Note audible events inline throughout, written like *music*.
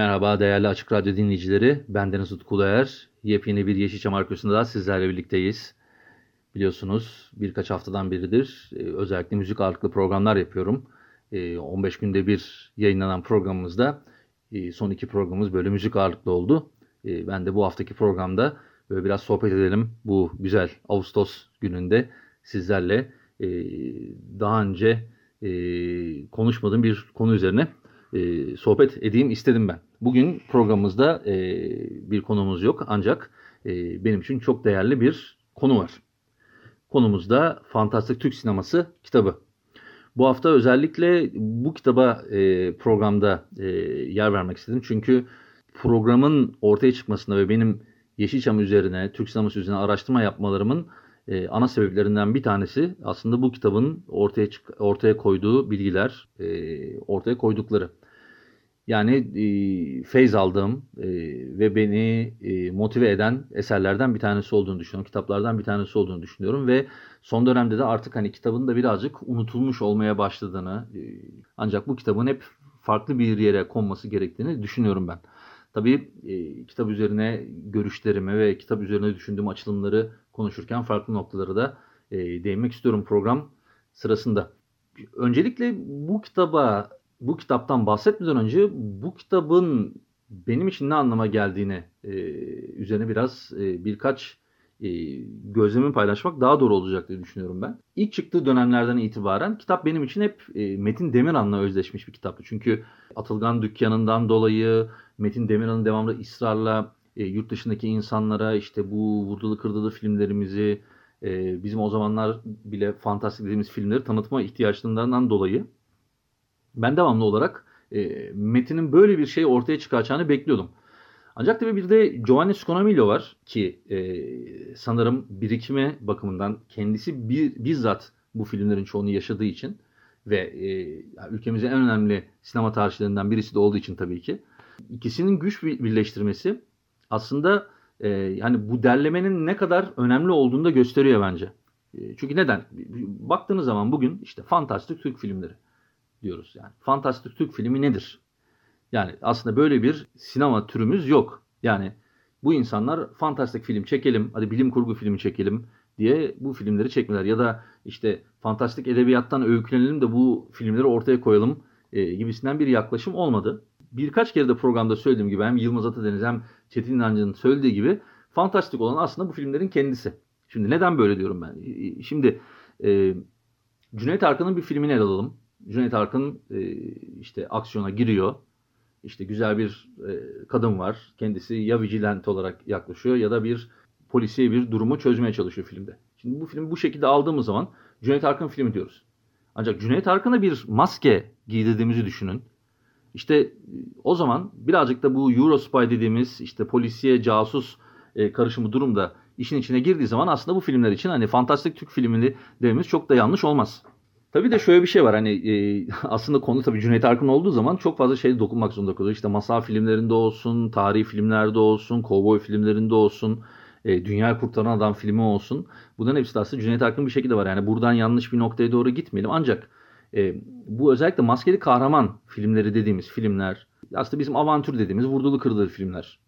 Merhaba değerli Açık Radyo dinleyicileri. Ben Deniz Utku Uluer. Yepyeni bir Yeşilçam Arkası'nda da sizlerle birlikteyiz. Biliyorsunuz birkaç haftadan beridir e, özellikle müzik ağırlıklı programlar yapıyorum. 15 e, günde bir yayınlanan programımızda e, son iki programımız böyle müzik ağırlıklı oldu. Ben de bu haftaki programda böyle biraz sohbet edelim bu güzel Ağustos gününde sizlerle daha önce konuşmadığım bir konu üzerine sohbet edeyim istedim ben. Bugün programımızda bir konumuz yok ancak benim için çok değerli bir konu var. Konumuzda Fantastik Türk Sineması kitabı. Bu hafta özellikle bu kitaba e, programda e, yer vermek istedim. Çünkü programın ortaya çıkmasında ve benim Yeşilçam üzerine, Türk sineması üzerine araştırma yapmalarımın e, ana sebeplerinden bir tanesi aslında bu kitabın ortaya çık ortaya koyduğu bilgiler, e, ortaya koydukları. Yani e, feyz aldığım e, ve beni e, motive eden eserlerden bir tanesi olduğunu düşünüyorum. Kitaplardan bir tanesi olduğunu düşünüyorum ve son dönemde de artık hani kitabın da birazcık unutulmuş olmaya başladığını e, ancak bu kitabın hep farklı bir yere konması gerektiğini düşünüyorum ben. Tabii e, kitap üzerine görüşlerimi ve kitap üzerine düşündüğüm açılımları konuşurken farklı noktalara da e, değinmek istiyorum program sırasında. Öncelikle bu kitaba bu kitaptan bahsetmeden önce bu kitabın benim için ne anlama geldiğini e, üzerine biraz e, birkaç e, gözlemimi paylaşmak daha doğru olacak diye düşünüyorum ben. İlk çıktığı dönemlerden itibaren kitap benim için hep e, Metin Demirhan'la özleşmiş bir kitaptı. Çünkü Atılgan Dükkanı'ndan dolayı Metin Demirhan'ın devamlı ısrarla e, yurt dışındaki insanlara işte bu vurdulu kırdılı filmlerimizi e, bizim o zamanlar bile fantastik dediğimiz filmleri tanıtma ihtiyaçlarından dolayı ben devamlı olarak e, Metin'in böyle bir şey ortaya çıkaracağını bekliyordum. Ancak tabii bir de Giovanni Sconamillo var ki e, sanırım birikime bakımından kendisi bir, bizzat bu filmlerin çoğunu yaşadığı için ve e, ülkemizin en önemli sinema tarihçilerinden birisi de olduğu için tabii ki ikisinin güç birleştirmesi aslında e, yani bu derlemenin ne kadar önemli olduğunu da gösteriyor bence. E, çünkü neden? Baktığınız zaman bugün işte fantastik Türk filmleri diyoruz yani. Fantastik Türk filmi nedir? Yani aslında böyle bir sinema türümüz yok. Yani bu insanlar fantastik film çekelim, hadi bilim kurgu filmi çekelim diye bu filmleri çekmeler. Ya da işte fantastik edebiyattan öykülenelim de bu filmleri ortaya koyalım e, gibisinden bir yaklaşım olmadı. Birkaç kere de programda söylediğim gibi hem Yılmaz Atadeniz hem Çetin İnancı'nın söylediği gibi fantastik olan aslında bu filmlerin kendisi. Şimdi neden böyle diyorum ben? Şimdi e, Cüneyt Arkın'ın bir filmini ele alalım. Cüneyt Arkın e, işte aksiyona giriyor. İşte güzel bir e, kadın var. Kendisi ya vigilant olarak yaklaşıyor ya da bir polisiye bir durumu çözmeye çalışıyor filmde. Şimdi bu filmi bu şekilde aldığımız zaman Cüneyt Arkın filmi diyoruz. Ancak Cüneyt Arkın'a bir maske giydirdiğimizi düşünün. İşte o zaman birazcık da bu Eurospy dediğimiz işte polisiye casus e, karışımı durumda işin içine girdiği zaman aslında bu filmler için hani fantastik Türk filmini dememiz çok da yanlış olmaz. Tabii de şöyle bir şey var hani e, *laughs* aslında konu tabii Cüneyt Arkın olduğu zaman çok fazla şey dokunmak zorunda kalıyor. İşte masal filmlerinde olsun, tarihi filmlerde olsun, kovboy filmlerinde olsun, e, Dünya Kurtaran Adam filmi olsun. Bunların hepsi aslında Cüneyt Arkın bir şekilde var. Yani buradan yanlış bir noktaya doğru gitmeyelim. Ancak e, bu özellikle maskeli kahraman filmleri dediğimiz filmler aslında bizim avantür dediğimiz vurdulu kırdılı filmler.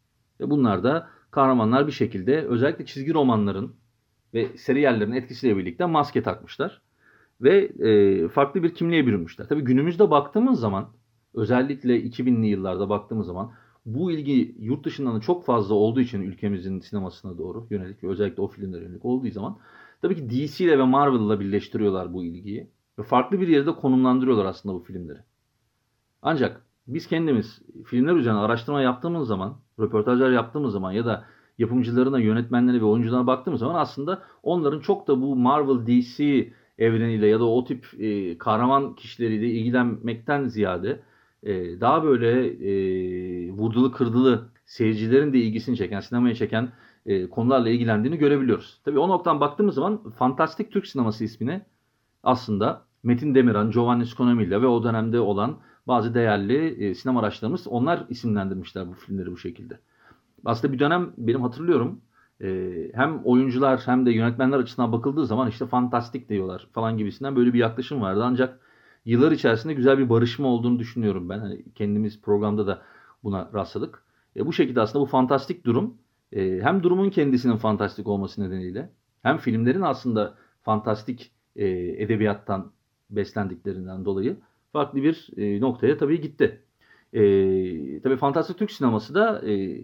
Ve bunlar da kahramanlar bir şekilde özellikle çizgi romanların ve seriyerlerin etkisiyle birlikte maske takmışlar ve e, farklı bir kimliğe bürünmüşler. Tabii günümüzde baktığımız zaman özellikle 2000'li yıllarda baktığımız zaman bu ilgi yurt dışından da çok fazla olduğu için ülkemizin sinemasına doğru yönelik özellikle o filmlere yönelik olduğu zaman tabii ki DC ile ve Marvel'la birleştiriyorlar bu ilgiyi. Ve farklı bir yerde konumlandırıyorlar aslında bu filmleri. Ancak biz kendimiz filmler üzerine araştırma yaptığımız zaman, röportajlar yaptığımız zaman ya da yapımcılarına, yönetmenlerine ve oyuncularına baktığımız zaman aslında onların çok da bu Marvel, DC evreniyle ya da o tip e, kahraman kişileriyle ilgilenmekten ziyade e, daha böyle e, vurdulu kırdılı seyircilerin de ilgisini çeken, sinemaya çeken e, konularla ilgilendiğini görebiliyoruz. Tabii o noktadan baktığımız zaman Fantastik Türk Sineması ismini aslında Metin Demiran, Giovanni Sconamilla ve o dönemde olan bazı değerli e, sinema araçlarımız onlar isimlendirmişler bu filmleri bu şekilde. Aslında bir dönem benim hatırlıyorum hem oyuncular hem de yönetmenler açısından bakıldığı zaman işte fantastik diyorlar falan gibisinden böyle bir yaklaşım vardı. Ancak yıllar içerisinde güzel bir barışma olduğunu düşünüyorum ben. Hani kendimiz programda da buna rastladık. E, bu şekilde aslında bu fantastik durum e, hem durumun kendisinin fantastik olması nedeniyle hem filmlerin aslında fantastik e, edebiyattan beslendiklerinden dolayı farklı bir e, noktaya tabii gitti. E, tabii fantastik Türk sineması da e,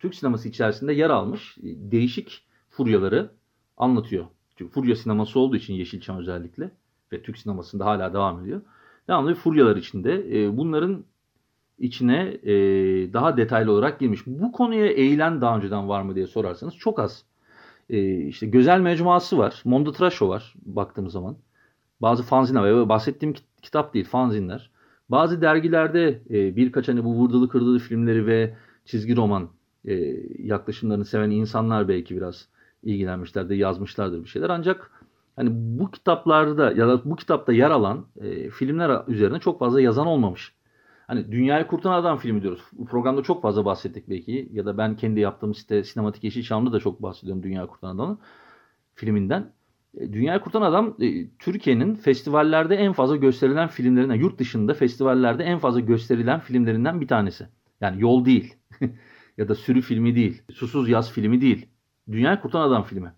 Türk sineması içerisinde yer almış e, değişik furyaları anlatıyor. Çünkü furya sineması olduğu için Yeşilçam özellikle ve Türk sinemasında hala devam ediyor. Devamlı furyalar içinde. E, bunların içine e, daha detaylı olarak girmiş. Bu konuya eğilen daha önceden var mı diye sorarsanız çok az. E, işte Gözel Mecmuası var. Mondo Trasho var baktığımız zaman. Bazı fanzinler bahsettiğim kitap değil fanzinler. Bazı dergilerde e, birkaç hani bu vurdulu kırdılı filmleri ve çizgi roman e, yaklaşımlarını seven insanlar belki biraz ilgilenmişlerdir, yazmışlardır bir şeyler. Ancak hani bu kitaplarda ya da bu kitapta yer alan e, filmler üzerine çok fazla yazan olmamış. Hani Dünyayı Kurtaran Adam filmi diyoruz. Bu programda çok fazla bahsettik belki. Ya da ben kendi yaptığım site Sinematik Yeşilçam'da da çok bahsediyorum Dünyayı Kurtaran Adam'ın filminden. E, Dünyayı Kurtaran Adam e, Türkiye'nin festivallerde en fazla gösterilen filmlerinden, yurt dışında festivallerde en fazla gösterilen filmlerinden bir tanesi. Yani Yol değil. *laughs* ya da Sürü filmi değil. Susuz Yaz filmi değil. Dünyayı Kurtaran Adam filmi.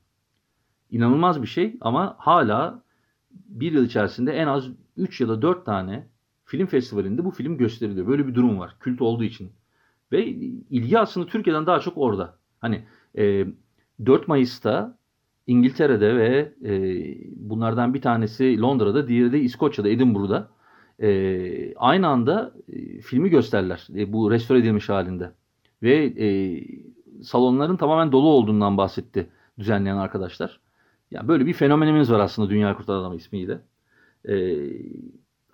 İnanılmaz bir şey ama hala bir yıl içerisinde en az 3 ya da 4 tane film festivalinde bu film gösteriliyor. Böyle bir durum var. Kült olduğu için. Ve ilgi aslında Türkiye'den daha çok orada. Hani e, 4 Mayıs'ta İngiltere'de ve e, bunlardan bir tanesi Londra'da, diğeri de İskoçya'da, Edinburgh'da e, aynı anda e, filmi gösterler. E, bu restore edilmiş halinde. Ve e, salonların tamamen dolu olduğundan bahsetti düzenleyen arkadaşlar. Yani böyle bir fenomenimiz var aslında Dünya Kurtaran Adamı ismiyle. E,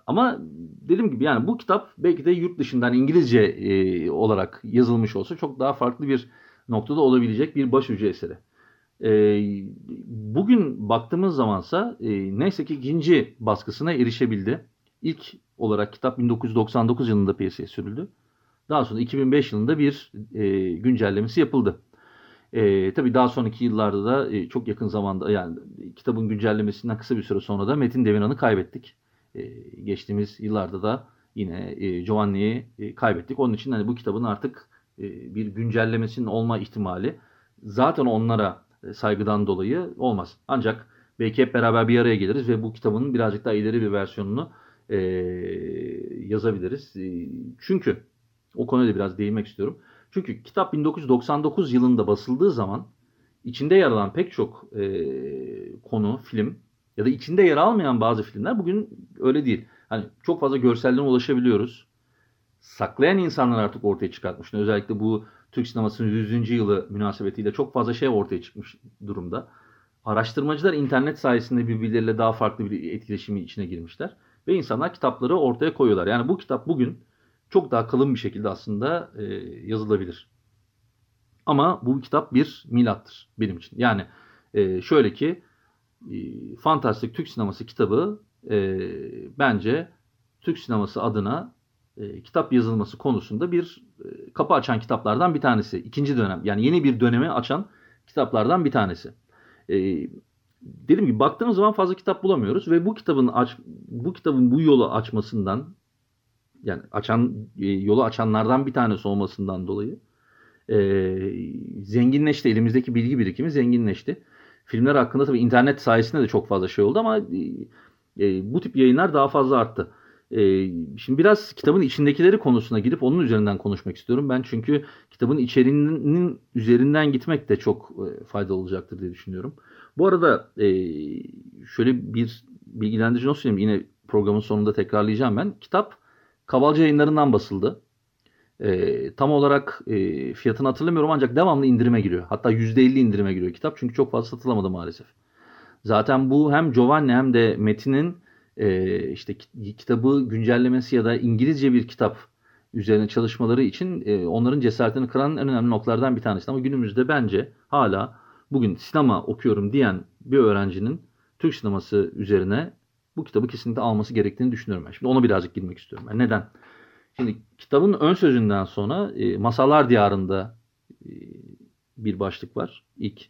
ama dediğim gibi yani bu kitap belki de yurt dışından İngilizce e, olarak yazılmış olsa çok daha farklı bir noktada olabilecek bir başucu eseri. E, bugün baktığımız zamansa e, neyse ki ikinci baskısına erişebildi. İlk olarak kitap 1999 yılında piyasaya sürüldü. Daha sonra 2005 yılında bir e, güncellemesi yapıldı. E, tabii daha sonraki yıllarda da e, çok yakın zamanda yani kitabın güncellemesinden kısa bir süre sonra da Metin Deviran'ı kaybettik. E, geçtiğimiz yıllarda da yine e, Giovanni'yi e, kaybettik. Onun için hani bu kitabın artık e, bir güncellemesinin olma ihtimali zaten onlara e, saygıdan dolayı olmaz. Ancak belki hep beraber bir araya geliriz ve bu kitabın birazcık daha ileri bir versiyonunu e, yazabiliriz. E, çünkü o konuya da biraz değinmek istiyorum. Çünkü kitap 1999 yılında basıldığı zaman içinde yer alan pek çok e, konu, film ya da içinde yer almayan bazı filmler bugün öyle değil. Hani çok fazla görsellerine ulaşabiliyoruz. Saklayan insanlar artık ortaya çıkartmış. Özellikle bu Türk sinemasının 100. yılı münasebetiyle çok fazla şey ortaya çıkmış durumda. Araştırmacılar internet sayesinde birbirleriyle daha farklı bir etkileşimi içine girmişler. Ve insanlar kitapları ortaya koyuyorlar. Yani bu kitap bugün çok daha kalın bir şekilde aslında e, yazılabilir. Ama bu kitap bir milattır benim için. Yani e, şöyle ki e, Fantastik Türk Sineması kitabı e, bence Türk sineması adına e, kitap yazılması konusunda bir e, kapı açan kitaplardan bir tanesi. İkinci dönem yani yeni bir dönemi açan kitaplardan bir tanesi. E, dediğim gibi baktığımız zaman fazla kitap bulamıyoruz ve bu kitabın aç, bu kitabın bu yolu açmasından yani açan e, yolu açanlardan bir tanesi olmasından dolayı e, zenginleşti. Elimizdeki bilgi birikimi zenginleşti. Filmler hakkında tabii internet sayesinde de çok fazla şey oldu ama e, e, bu tip yayınlar daha fazla arttı. E, şimdi biraz kitabın içindekileri konusuna girip onun üzerinden konuşmak istiyorum. Ben çünkü kitabın içeriğinin üzerinden gitmek de çok e, faydalı olacaktır diye düşünüyorum. Bu arada e, şöyle bir bilgilendirici not söyleyeyim. Yine programın sonunda tekrarlayacağım ben. Kitap Kavalcı yayınlarından basıldı. E, tam olarak e, fiyatını hatırlamıyorum ancak devamlı indirime giriyor. Hatta %50 indirime giriyor kitap çünkü çok fazla satılamadı maalesef. Zaten bu hem Giovanni hem de Metin'in e, işte kitabı güncellemesi ya da İngilizce bir kitap üzerine çalışmaları için e, onların cesaretini kıran en önemli noktalardan bir tanesi. Ama günümüzde bence hala bugün sinema okuyorum diyen bir öğrencinin Türk sineması üzerine bu kitabı kesinlikle alması gerektiğini düşünüyorum ben. Şimdi ona birazcık girmek istiyorum ben. Neden? Şimdi kitabın ön sözünden sonra e, Masallar Diyarı'nda e, bir başlık var. İlk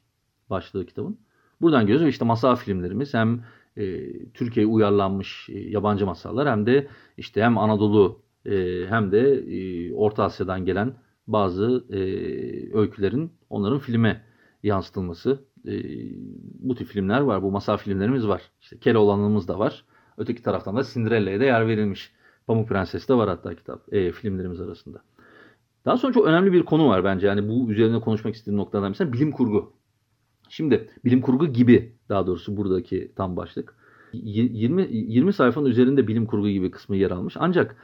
başlığı kitabın. Buradan görüyoruz işte masal filmlerimiz hem e, Türkiye'ye uyarlanmış e, yabancı masallar hem de işte hem Anadolu e, hem de e, Orta Asya'dan gelen bazı e, öykülerin onların filme yansıtılması. E, bu tip filmler var. Bu masal filmlerimiz var. İşte Keloğlan'ımız da var. Öteki taraftan da Cinderella'ya da yer verilmiş. Pamuk Prenses de var hatta kitap e, filmlerimiz arasında. Daha sonra çok önemli bir konu var bence. Yani bu üzerine konuşmak istediğim noktadan mesela bilim kurgu. Şimdi bilim kurgu gibi daha doğrusu buradaki tam başlık. 20 20 sayfanın üzerinde bilim kurgu gibi kısmı yer almış. Ancak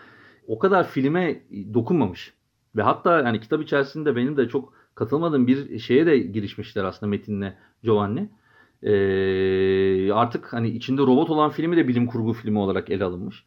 o kadar filme dokunmamış. Ve hatta yani kitap içerisinde benim de çok katılmadığım bir şeye de girişmişler aslında Metin'le Giovanni. Ee, artık hani içinde robot olan filmi de bilim kurgu filmi olarak ele alınmış.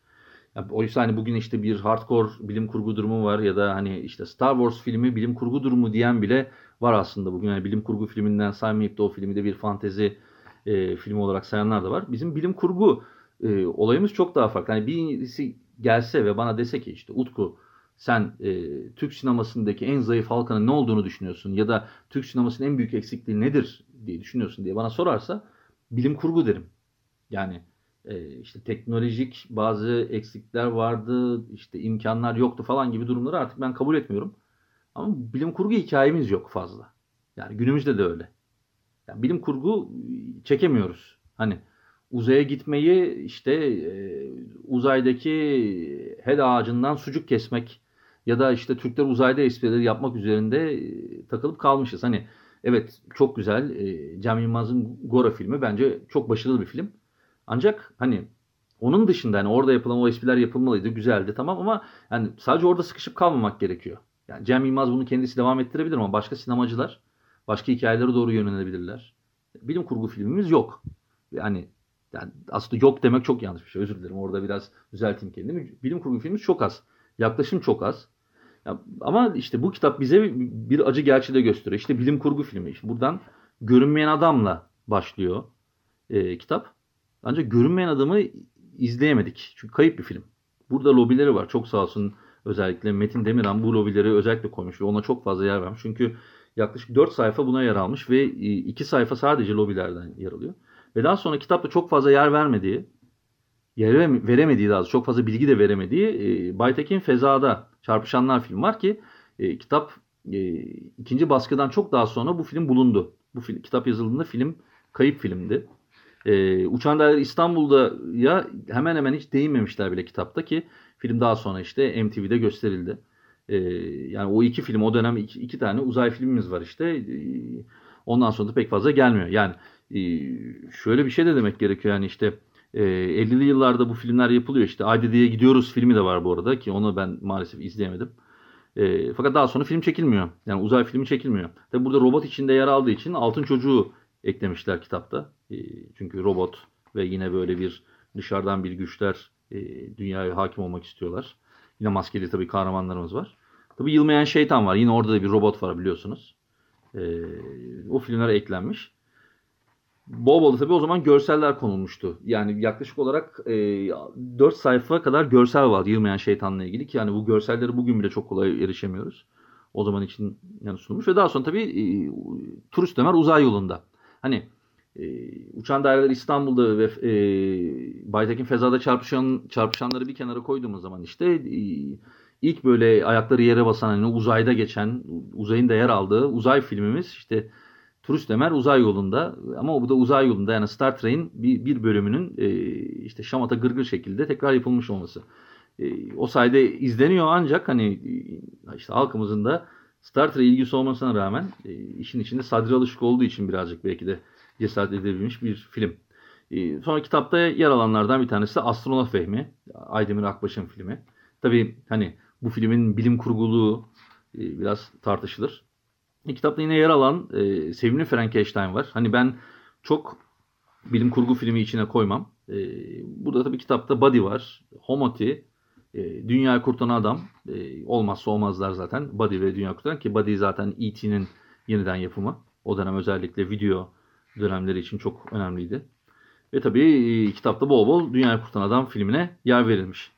Oysa hani bugün işte bir hardcore bilim kurgu durumu var ya da hani işte Star Wars filmi bilim kurgu durumu diyen bile var aslında bugün. Yani bilim kurgu filminden saymayıp da o filmi de bir fantezi e, filmi olarak sayanlar da var. Bizim bilim kurgu e, olayımız çok daha farklı. Yani birisi gelse ve bana dese ki işte Utku sen e, Türk sinemasındaki en zayıf halkanın ne olduğunu düşünüyorsun ya da Türk sinemasının en büyük eksikliği nedir diye düşünüyorsun diye bana sorarsa bilim kurgu derim. Yani e, işte teknolojik bazı eksikler vardı, işte imkanlar yoktu falan gibi durumları artık ben kabul etmiyorum. Ama bilim kurgu hikayemiz yok fazla. Yani günümüzde de öyle. Yani bilim kurgu çekemiyoruz. Hani uzaya gitmeyi işte e, uzaydaki hel ağacından sucuk kesmek ya da işte Türkler uzayda esprileri yapmak üzerinde e, takılıp kalmışız. Hani evet çok güzel e, Cem Yılmaz'ın Gora filmi bence çok başarılı bir film. Ancak hani onun dışında hani orada yapılan o espriler yapılmalıydı, güzeldi tamam ama yani sadece orada sıkışıp kalmamak gerekiyor. Yani Cem Yılmaz bunu kendisi devam ettirebilir ama başka sinemacılar başka hikayelere doğru yönelebilirler. Bilim kurgu filmimiz yok. Yani, yani aslında yok demek çok yanlış bir şey. Özür dilerim. Orada biraz düzelteyim kendimi. Bilim kurgu filmimiz çok az. Yaklaşım çok az. Ama işte bu kitap bize bir acı gerçeği de gösteriyor. İşte bilim kurgu filmi. İşte buradan görünmeyen adamla başlıyor e, kitap. Ancak görünmeyen adamı izleyemedik. Çünkü kayıp bir film. Burada lobileri var. Çok sağ olsun özellikle Metin Demirhan bu lobileri özellikle koymuş ve ona çok fazla yer vermiş. Çünkü yaklaşık 4 sayfa buna yer almış ve 2 e, sayfa sadece lobilerden yer alıyor. Ve daha sonra kitapta çok fazla yer vermediği, veremediği daha çok fazla bilgi de veremediği e, Baytekin Feza'da Çarpışanlar film var ki e, kitap e, ikinci baskıdan çok daha sonra bu film bulundu. Bu film, kitap yazıldığında film kayıp filmdi. E, Uçan Daire İstanbul'da ya hemen hemen hiç değinmemişler bile kitapta ki film daha sonra işte MTV'de gösterildi. E, yani o iki film o dönem iki, iki tane uzay filmimiz var işte. E, ondan sonra da pek fazla gelmiyor. Yani e, şöyle bir şey de demek gerekiyor yani işte e, 50'li yıllarda bu filmler yapılıyor işte Aydede'ye gidiyoruz filmi de var bu arada ki onu ben maalesef izleyemedim. E, fakat daha sonra film çekilmiyor. Yani uzay filmi çekilmiyor. Tabi burada robot içinde yer aldığı için Altın Çocuğu eklemişler kitapta. E, çünkü robot ve yine böyle bir dışarıdan bir güçler e, dünyaya hakim olmak istiyorlar. Yine maskeli tabii kahramanlarımız var. Tabii Yılmayan Şeytan var. Yine orada da bir robot var biliyorsunuz. E, o filmlere eklenmiş. Bol bol da tabii o zaman görseller konulmuştu. Yani yaklaşık olarak e, 4 sayfa kadar görsel var Yılmayan Şeytan'la ilgili ki yani bu görselleri bugün bile çok kolay erişemiyoruz. O zaman için yani sunulmuş ve daha sonra tabii e, Turist Ömer uzay yolunda. Hani e, uçan daireler İstanbul'da ve e, Baytekin Feza'da çarpışan çarpışanları bir kenara koyduğumuz zaman işte e, ilk böyle ayakları yere basan hani uzayda geçen uzayın da yer aldığı uzay filmimiz işte Turist Ömer uzay yolunda ama bu da uzay yolunda yani Star Trek'in bir, bir bölümünün e, işte şamata gırgır şekilde tekrar yapılmış olması. E, o sayede izleniyor ancak hani e, işte halkımızın da Star Trek ilgisi olmasına rağmen e, işin içinde Sadri Alışık olduğu için birazcık belki de cesaret edebilmiş bir film. E, sonra kitapta yer alanlardan bir tanesi Astronot Fehmi. Aydemir Akbaş'ın filmi. Tabii hani bu filmin bilim kurguluğu e, biraz tartışılır. E, kitapta yine yer alan e, Sevimli Frankenstein var. Hani ben çok bilim kurgu filmi içine koymam. E, burada tabii kitapta Buddy var. Homoti, e, Dünyayı Kurtaran Adam. E, olmazsa olmazlar zaten. Buddy ve Dünya Kurtaran ki Buddy zaten E.T.'nin yeniden yapımı. O dönem özellikle video dönemleri için çok önemliydi. Ve tabii e, kitapta bol bol Dünyayı Kurtaran Adam filmine yer verilmiş.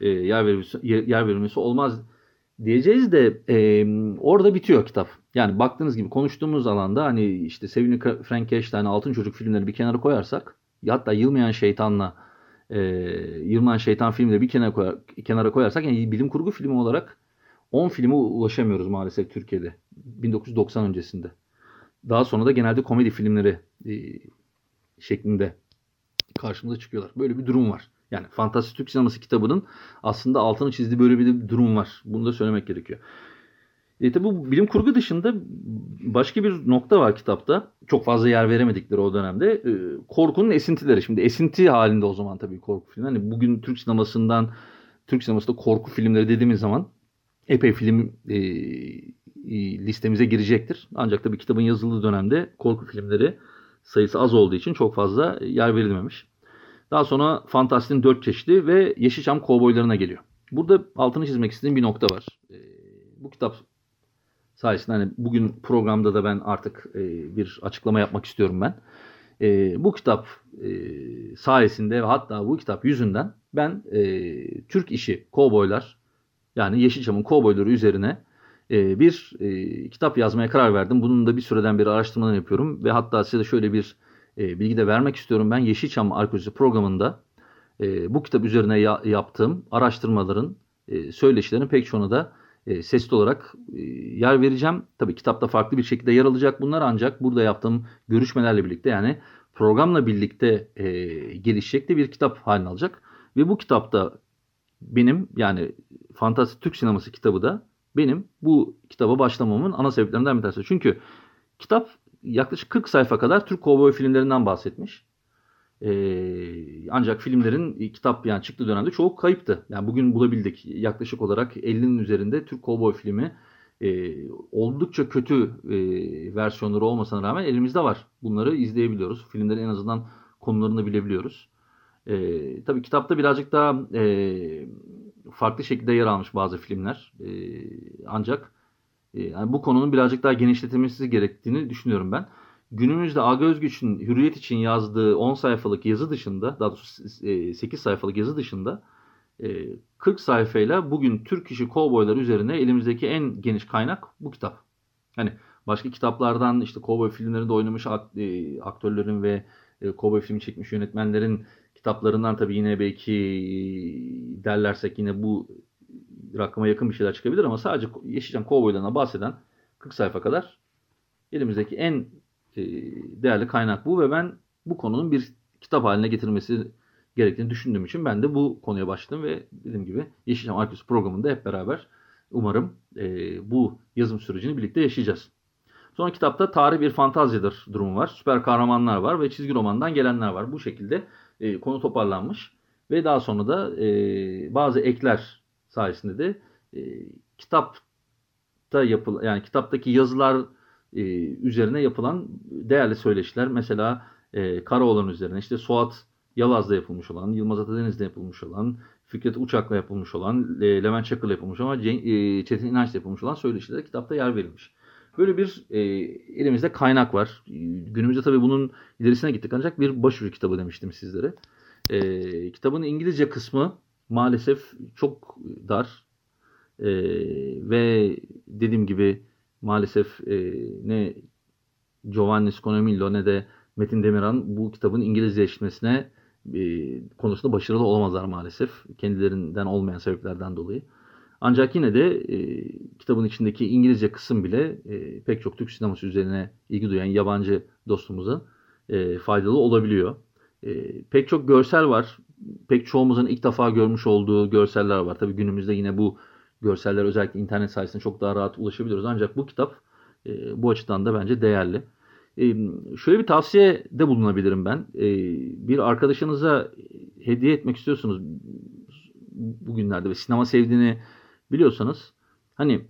E, yer, verilmesi, yer verilmesi olmaz diyeceğiz de e, orada bitiyor kitap. Yani baktığınız gibi konuştuğumuz alanda hani işte Sevimli Frankenstein, Altın Çocuk filmleri bir kenara koyarsak hatta Yılmayan Şeytan'la e, Yılmayan Şeytan filmleri bir kenara, koyar, kenara koyarsak yani bilim kurgu filmi olarak 10 filme ulaşamıyoruz maalesef Türkiye'de. 1990 öncesinde. Daha sonra da genelde komedi filmleri e, şeklinde karşımıza çıkıyorlar. Böyle bir durum var. Yani Fantastik Türk Sineması kitabının aslında altını çizdiği böyle bir durum var. Bunu da söylemek gerekiyor. E tabi bu bilim kurgu dışında başka bir nokta var kitapta. Çok fazla yer veremedikleri o dönemde. E, korkunun esintileri. Şimdi esinti halinde o zaman tabii korku filmi. Hani bugün Türk sinemasından Türk sinemasında korku filmleri dediğimiz zaman epey film e, listemize girecektir. Ancak tabii kitabın yazıldığı dönemde korku filmleri sayısı az olduğu için çok fazla yer verilmemiş. Daha sonra Fantastik'in dört çeşidi ve Yeşilçam kovboylarına geliyor. Burada altını çizmek istediğim bir nokta var. E, bu kitap sayesinde hani bugün programda da ben artık e, bir açıklama yapmak istiyorum ben. E, bu kitap e, sayesinde ve hatta bu kitap yüzünden ben e, Türk işi kovboylar yani Yeşilçam'ın kovboyları üzerine e, bir e, kitap yazmaya karar verdim. Bunun da bir süreden beri araştırmalar yapıyorum ve hatta size şöyle bir e, bilgi de vermek istiyorum. Ben Yeşilçam Arkeolojisi programında e, bu kitap üzerine ya, yaptığım araştırmaların, e, söyleşilerin pek çoğunu da e, sesli olarak e, yer vereceğim. Tabii kitapta farklı bir şekilde yer alacak bunlar ancak burada yaptığım görüşmelerle birlikte yani programla birlikte e, gelişecek de bir kitap haline alacak. Ve bu kitapta benim yani Fantastik Türk Sineması kitabı da benim bu kitaba başlamamın ana sebeplerinden bir tanesi. Çünkü kitap yaklaşık 40 sayfa kadar Türk kovboy filmlerinden bahsetmiş. Ee, ancak filmlerin kitap yani çıktığı dönemde çoğu kayıptı. Yani bugün bulabildik. Yaklaşık olarak 50'nin üzerinde Türk kovboy filmi e, oldukça kötü e, versiyonları olmasına rağmen elimizde var. Bunları izleyebiliyoruz. Filmlerin en azından konularını bilebiliyoruz. E, tabii kitapta birazcık daha e, farklı şekilde yer almış bazı filmler. E, ancak e, yani bu konunun birazcık daha genişletilmesi gerektiğini düşünüyorum ben. Günümüzde Aga Özgüç'ün Hürriyet için yazdığı 10 sayfalık yazı dışında, daha doğrusu 8 sayfalık yazı dışında 40 sayfayla bugün Türk işi kovboylar üzerine elimizdeki en geniş kaynak bu kitap. Hani başka kitaplardan işte kovboy filmlerinde oynamış aktörlerin ve kovboy filmi çekmiş yönetmenlerin kitaplarından tabii yine belki derlersek yine bu rakama yakın bir şeyler çıkabilir ama sadece Yeşilçam kovboylarına bahseden 40 sayfa kadar elimizdeki en e, değerli kaynak bu ve ben bu konunun bir kitap haline getirilmesi gerektiğini düşündüğüm için ben de bu konuya başladım ve dediğim gibi Yeşilçam Arkeosu programında hep beraber umarım e, bu yazım sürecini birlikte yaşayacağız. Sonra kitapta tarih bir fantazyadır durumu var. Süper kahramanlar var ve çizgi romandan gelenler var. Bu şekilde e, konu toparlanmış. Ve daha sonra da e, bazı ekler sayesinde de e, kitapta yapılan yani kitaptaki yazılar e, üzerine yapılan değerli söyleşiler mesela e, Karaoğlan üzerine işte Suat Yalaz'da yapılmış olan, Yılmaz Atadeniz'de yapılmış olan, Fikret Uçak'la yapılmış olan, e, Levent Çakır'la yapılmış ama e, Çetin İnanç'la yapılmış olan söyleşilere kitapta yer verilmiş. Böyle bir e, elimizde kaynak var. Günümüzde tabii bunun ilerisine gittik ancak bir başucu kitabı demiştim sizlere. E, kitabın İngilizce kısmı maalesef çok dar e, ve dediğim gibi maalesef e, ne Giovanni Sconomillo ne de Metin Demiran bu kitabın İngilizleşmesine e, konusunda başarılı olamazlar maalesef. Kendilerinden olmayan sebeplerden dolayı. Ancak yine de e, kitabın içindeki İngilizce kısım bile e, pek çok Türk sineması üzerine ilgi duyan yabancı dostumuza e, faydalı olabiliyor. E, pek çok görsel var. Pek çoğumuzun ilk defa görmüş olduğu görseller var. Tabii günümüzde yine bu görseller özellikle internet sayesinde çok daha rahat ulaşabiliyoruz. Ancak bu kitap e, bu açıdan da bence değerli. E, şöyle bir tavsiye de bulunabilirim ben. E, bir arkadaşınıza hediye etmek istiyorsunuz bugünlerde ve sinema sevdiğini biliyorsanız hani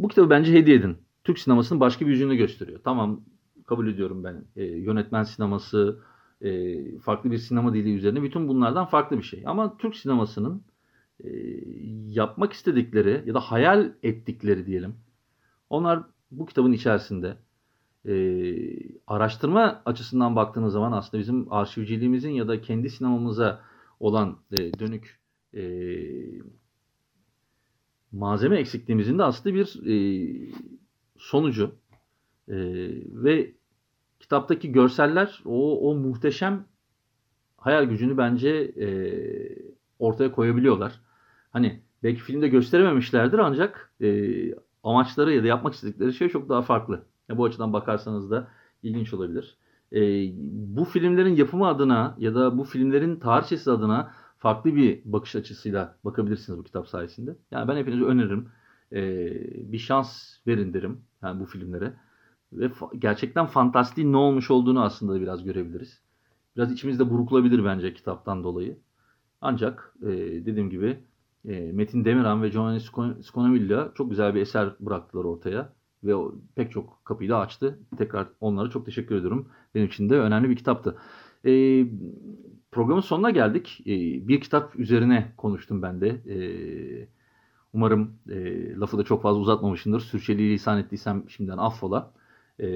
bu kitabı bence hediye edin. Türk sinemasının başka bir yüzünü gösteriyor. Tamam kabul ediyorum ben. E, yönetmen sineması, e, farklı bir sinema dili üzerine bütün bunlardan farklı bir şey. Ama Türk sinemasının e, yapmak istedikleri ya da hayal ettikleri diyelim. Onlar bu kitabın içerisinde. E, araştırma açısından baktığınız zaman aslında bizim arşivciliğimizin ya da kendi sinemamıza olan e, dönük e, malzeme eksikliğimizin de aslında bir e, sonucu. E, ve kitaptaki görseller o, o muhteşem hayal gücünü bence e, ortaya koyabiliyorlar. Hani belki filmde gösterememişlerdir ancak e, amaçları ya da yapmak istedikleri şey çok daha farklı. Ya bu açıdan bakarsanız da ilginç olabilir. E, bu filmlerin yapımı adına ya da bu filmlerin tarihçesi adına farklı bir bakış açısıyla bakabilirsiniz bu kitap sayesinde. Yani ben hepinize öneririm. E, bir şans verin derim yani bu filmlere. Ve fa- gerçekten fantastiğin ne olmuş olduğunu aslında biraz görebiliriz. Biraz içimizde burkulabilir bence kitaptan dolayı. Ancak e, dediğim gibi e, Metin Demirhan ve Giovanni Scon- Scognamilia çok güzel bir eser bıraktılar ortaya. Ve pek çok kapıyı da açtı. Tekrar onlara çok teşekkür ediyorum. Benim için de önemli bir kitaptı. E, programın sonuna geldik. E, bir kitap üzerine konuştum ben de. E, umarım e, lafı da çok fazla uzatmamışımdır. Sürçeli lisan ettiysem şimdiden affola. E,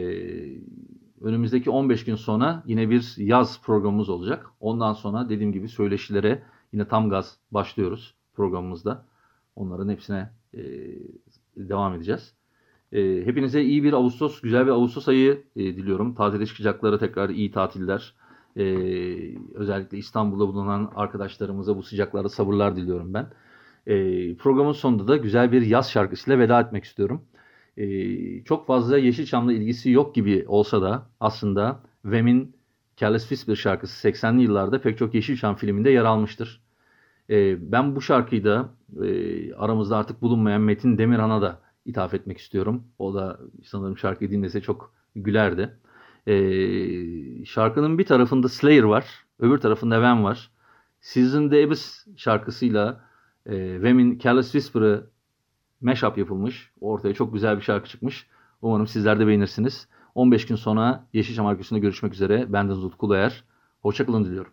önümüzdeki 15 gün sonra yine bir yaz programımız olacak. Ondan sonra dediğim gibi söyleşilere yine tam gaz başlıyoruz programımızda. Onların hepsine e, devam edeceğiz. E, hepinize iyi bir Ağustos, güzel bir Ağustos ayı e, diliyorum. Tatile çıkacaklara tekrar iyi tatiller. E, özellikle İstanbul'da bulunan arkadaşlarımıza bu sıcaklarda sabırlar diliyorum ben. E, programın sonunda da güzel bir yaz şarkısıyla veda etmek istiyorum. E, çok fazla Yeşilçam'la ilgisi yok gibi olsa da aslında Wem'in Careless Whisper şarkısı 80'li yıllarda pek çok Yeşilçam filminde yer almıştır. E, ben bu şarkıyı da e, aramızda artık bulunmayan Metin Demirhan'a da ithaf etmek istiyorum. O da sanırım şarkıyı dinlese çok gülerdi. E, şarkının bir tarafında Slayer var, öbür tarafında Wham var. Season the Abyss şarkısıyla e, Wham'in Careless Whisper'ı mashup yapılmış. Ortaya çok güzel bir şarkı çıkmış. Umarım sizler de beğenirsiniz. 15 gün sonra Yeşilçam Arkası'nda görüşmek üzere. Benden Zut Kulayer. Hoşçakalın diliyorum.